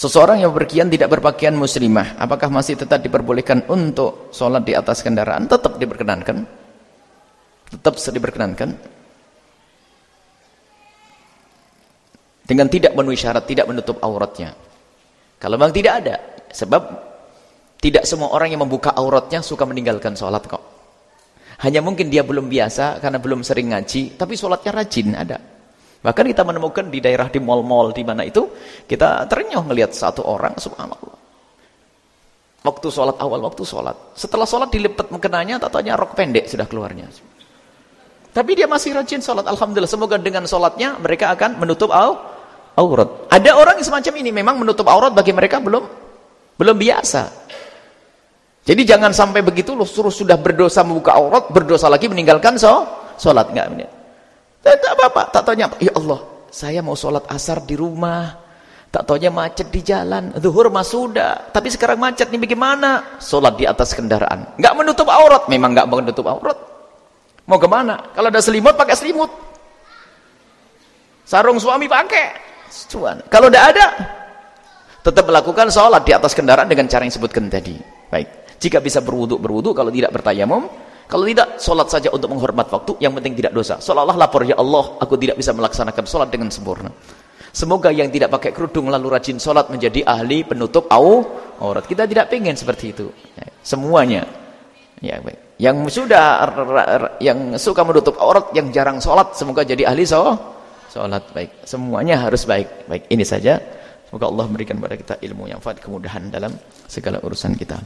Seseorang yang berkian tidak berpakaian muslimah, apakah masih tetap diperbolehkan untuk sholat di atas kendaraan? Tetap diperkenankan. Tetap diperkenankan. Dengan tidak memenuhi syarat, tidak menutup auratnya. Kalau memang tidak ada, sebab tidak semua orang yang membuka auratnya suka meninggalkan sholat kok. Hanya mungkin dia belum biasa karena belum sering ngaji, tapi sholatnya rajin ada. Bahkan kita menemukan di daerah di mall-mall di mana itu kita terenyuh melihat satu orang subhanallah. Waktu sholat awal waktu sholat, setelah sholat dilipat mengenanya, tatanya rok pendek sudah keluarnya. Tapi dia masih rajin sholat. Alhamdulillah. Semoga dengan sholatnya mereka akan menutup aurat. Ada orang yang semacam ini memang menutup aurat bagi mereka belum belum biasa. Jadi jangan sampai begitu loh suruh sudah berdosa membuka aurat, berdosa lagi meninggalkan so, sholat enggak. Tak apa-apa, tak tanya, ya Allah, saya mau sholat asar di rumah, tak tanya macet di jalan, zuhur mah sudah, tapi sekarang macet nih bagaimana? Sholat di atas kendaraan, nggak menutup aurat, memang nggak menutup aurat. Mau ke mana? Kalau ada selimut, pakai selimut. Sarung suami pakai. Cuan. Kalau tidak ada, tetap melakukan sholat di atas kendaraan dengan cara yang sebutkan tadi. Baik. Jika bisa berwuduk, berwuduk. Kalau tidak bertayamum, kalau tidak, sholat saja untuk menghormat waktu, yang penting tidak dosa. Seolah-olah lapor, ya Allah, aku tidak bisa melaksanakan sholat dengan sempurna. Semoga yang tidak pakai kerudung lalu rajin sholat menjadi ahli penutup au, aurat. Kita tidak ingin seperti itu. Ya, semuanya. Ya, baik. Yang sudah, yang suka menutup aurat, yang jarang sholat, semoga jadi ahli so, sholat. Baik. Semuanya harus baik. Baik, ini saja. Semoga Allah memberikan kepada kita ilmu yang fat, kemudahan dalam segala urusan kita.